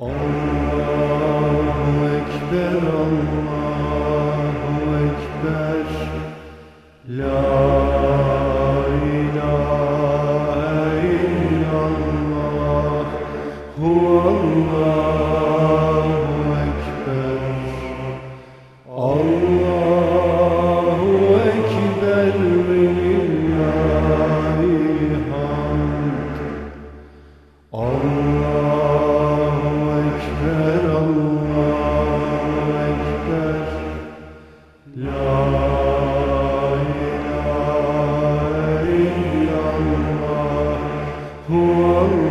Allahu Ekber, Allahu Ekber. La ilahe illallah Huvallahu Ekber Allahu Ekber Huvallahu